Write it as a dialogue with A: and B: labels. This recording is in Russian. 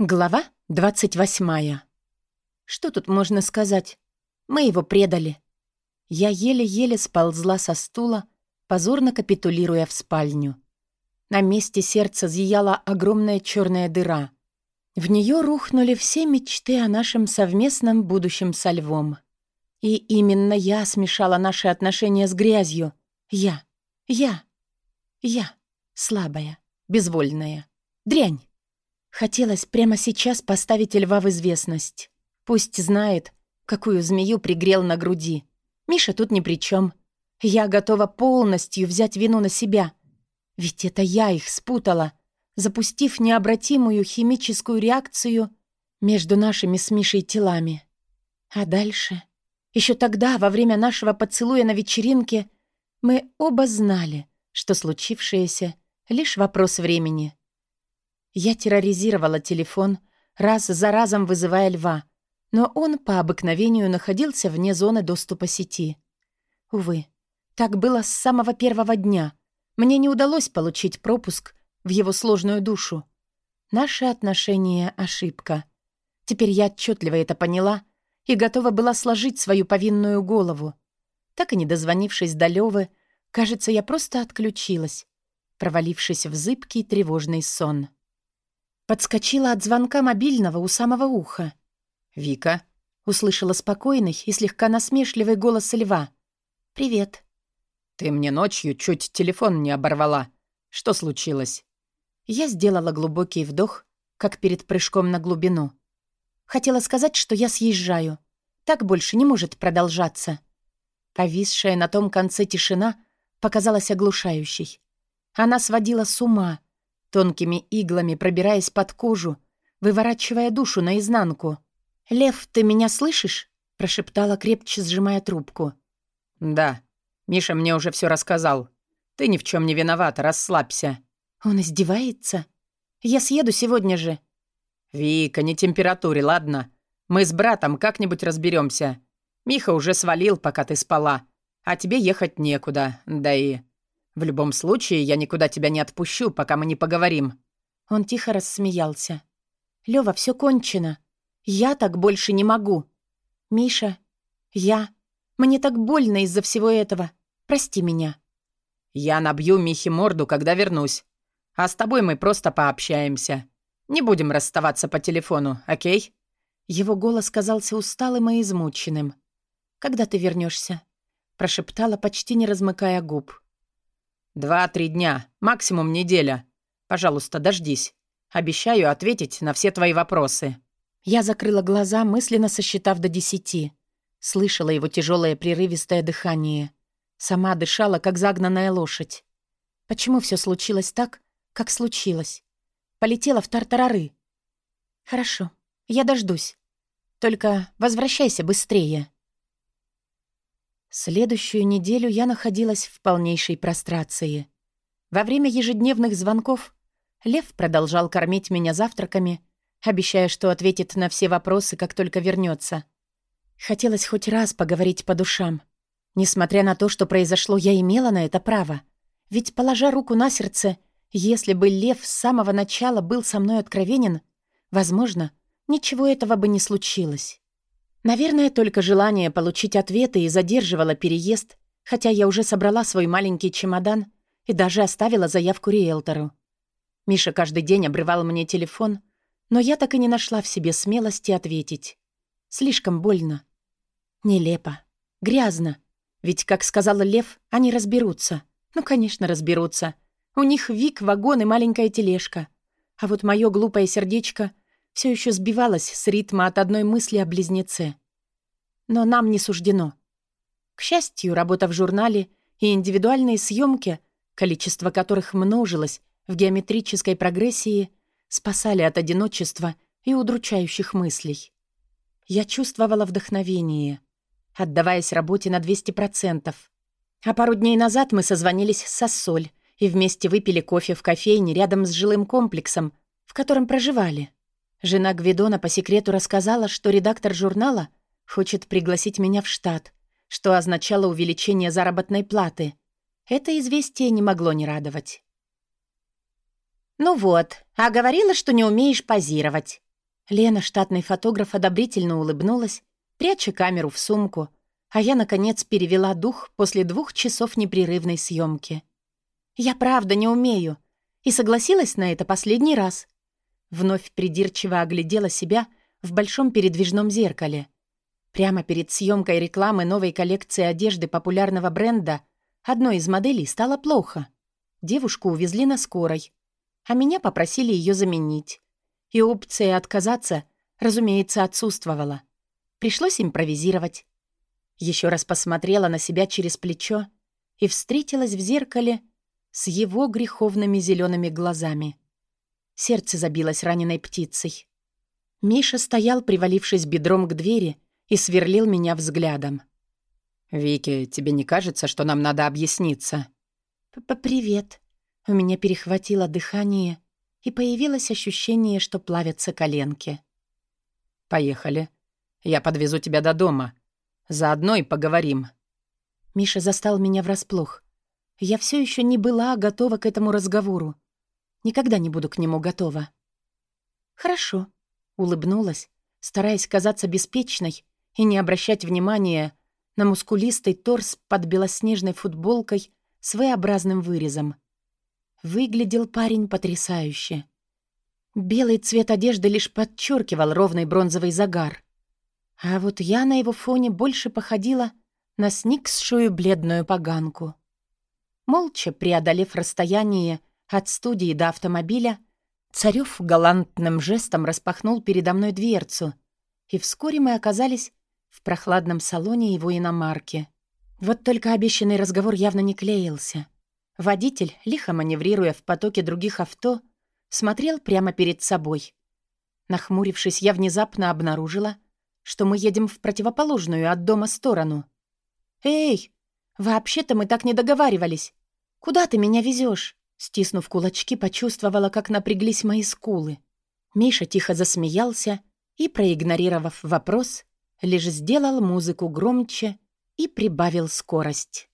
A: Глава 28. Что тут можно сказать? Мы его предали. Я еле-еле сползла со стула, позорно капитулируя в спальню. На месте сердца зияла огромная черная дыра. В нее рухнули все мечты о нашем совместном будущем со львом. И именно я смешала наши отношения с грязью. Я. Я. Я. Слабая. Безвольная. Дрянь. Хотелось прямо сейчас поставить льва в известность. Пусть знает, какую змею пригрел на груди. Миша тут ни при чем. Я готова полностью взять вину на себя. Ведь это я их спутала, запустив необратимую химическую реакцию между нашими с Мишей телами. А дальше... Еще тогда, во время нашего поцелуя на вечеринке, мы оба знали, что случившееся — лишь вопрос времени — я терроризировала телефон, раз за разом вызывая льва, но он по обыкновению находился вне зоны доступа сети. Увы, так было с самого первого дня. Мне не удалось получить пропуск в его сложную душу. Наши отношения — ошибка. Теперь я отчетливо это поняла и готова была сложить свою повинную голову. Так и не дозвонившись до Лёвы, кажется, я просто отключилась, провалившись в зыбкий тревожный сон. Подскочила от звонка мобильного у самого уха.
B: «Вика?»
A: — услышала спокойный и слегка насмешливый голос льва. «Привет».
B: «Ты мне ночью чуть телефон не оборвала. Что случилось?»
A: Я сделала глубокий вдох, как перед прыжком на глубину. Хотела сказать, что я съезжаю. Так больше не может продолжаться. Повисшая на том конце тишина показалась оглушающей. Она сводила с ума, тонкими иглами пробираясь под кожу, выворачивая душу наизнанку. «Лев, ты меня слышишь?» — прошептала, крепче сжимая трубку.
B: «Да. Миша мне уже все рассказал. Ты ни в чем не виновата, расслабься».
A: «Он издевается? Я съеду сегодня же».
B: «Вика, не температуре, ладно? Мы с братом как-нибудь разберемся. Миха уже свалил, пока ты спала. А тебе ехать некуда, да и...» В любом случае, я никуда тебя не отпущу, пока мы не поговорим».
A: Он тихо рассмеялся. «Лёва, всё кончено. Я так больше не могу. Миша, я... Мне так больно из-за всего этого. Прости меня».
B: «Я набью Михе морду, когда вернусь. А с тобой мы просто пообщаемся. Не будем расставаться по телефону, окей?»
A: Его голос казался усталым и измученным. «Когда ты вернешься? прошептала, почти не размыкая губ.
B: «Два-три дня, максимум неделя. Пожалуйста, дождись. Обещаю ответить на все твои вопросы».
A: Я закрыла глаза, мысленно сосчитав до десяти. Слышала его тяжелое прерывистое дыхание. Сама дышала, как загнанная лошадь. Почему все случилось так, как случилось? Полетела в тартарары. Хорошо, я дождусь. Только возвращайся быстрее. Следующую неделю я находилась в полнейшей прострации. Во время ежедневных звонков Лев продолжал кормить меня завтраками, обещая, что ответит на все вопросы, как только вернется. Хотелось хоть раз поговорить по душам. Несмотря на то, что произошло, я имела на это право. Ведь, положа руку на сердце, если бы Лев с самого начала был со мной откровенен, возможно, ничего этого бы не случилось. Наверное, только желание получить ответы и задерживало переезд, хотя я уже собрала свой маленький чемодан и даже оставила заявку риэлтору. Миша каждый день обрывал мне телефон, но я так и не нашла в себе смелости ответить. Слишком больно. Нелепо. Грязно. Ведь, как сказал Лев, они разберутся. Ну, конечно, разберутся. У них Вик, вагон и маленькая тележка. А вот мое глупое сердечко — все еще сбивалась с ритма от одной мысли о близнеце. Но нам не суждено. К счастью, работа в журнале и индивидуальные съемки, количество которых множилось в геометрической прогрессии, спасали от одиночества и удручающих мыслей. Я чувствовала вдохновение, отдаваясь работе на 200%. А пару дней назад мы созвонились с Соль и вместе выпили кофе в кофейне рядом с жилым комплексом, в котором проживали. Жена Гвидона по секрету рассказала, что редактор журнала хочет пригласить меня в штат, что означало увеличение заработной платы. Это известие не могло не радовать. «Ну вот, а говорила, что не умеешь позировать», Лена, штатный фотограф, одобрительно улыбнулась, пряча камеру в сумку, а я, наконец, перевела дух после двух часов непрерывной съемки. «Я правда не умею», и согласилась на это последний раз. Вновь придирчиво оглядела себя в большом передвижном зеркале. Прямо перед съемкой рекламы новой коллекции одежды популярного бренда одной из моделей стало плохо. Девушку увезли на скорой, а меня попросили ее заменить. И опция отказаться, разумеется, отсутствовала. Пришлось импровизировать. Еще раз посмотрела на себя через плечо и встретилась в зеркале с его греховными зелеными глазами. Сердце забилось раненой птицей. Миша стоял, привалившись бедром к двери, и сверлил меня взглядом.
B: «Вики, тебе не кажется, что нам надо объясниться?»
A: П -п «Привет». У меня перехватило дыхание, и появилось ощущение, что плавятся коленки.
B: «Поехали. Я подвезу тебя до дома. Заодно и поговорим».
A: Миша застал меня врасплох. Я все еще не была готова к этому разговору. Никогда не буду к нему готова. «Хорошо», — улыбнулась, стараясь казаться беспечной и не обращать внимания на мускулистый торс под белоснежной футболкой с V-образным вырезом. Выглядел парень потрясающе. Белый цвет одежды лишь подчеркивал ровный бронзовый загар. А вот я на его фоне больше походила на сниксшую бледную поганку. Молча преодолев расстояние от студии до автомобиля, Царёв галантным жестом распахнул передо мной дверцу, и вскоре мы оказались в прохладном салоне его иномарки. Вот только обещанный разговор явно не клеился. Водитель, лихо маневрируя в потоке других авто, смотрел прямо перед собой. Нахмурившись, я внезапно обнаружила, что мы едем в противоположную от дома сторону. «Эй, вообще-то мы так не договаривались. Куда ты меня везешь? Стиснув кулачки, почувствовала, как напряглись мои скулы. Миша тихо засмеялся и, проигнорировав вопрос, лишь сделал музыку громче и прибавил скорость.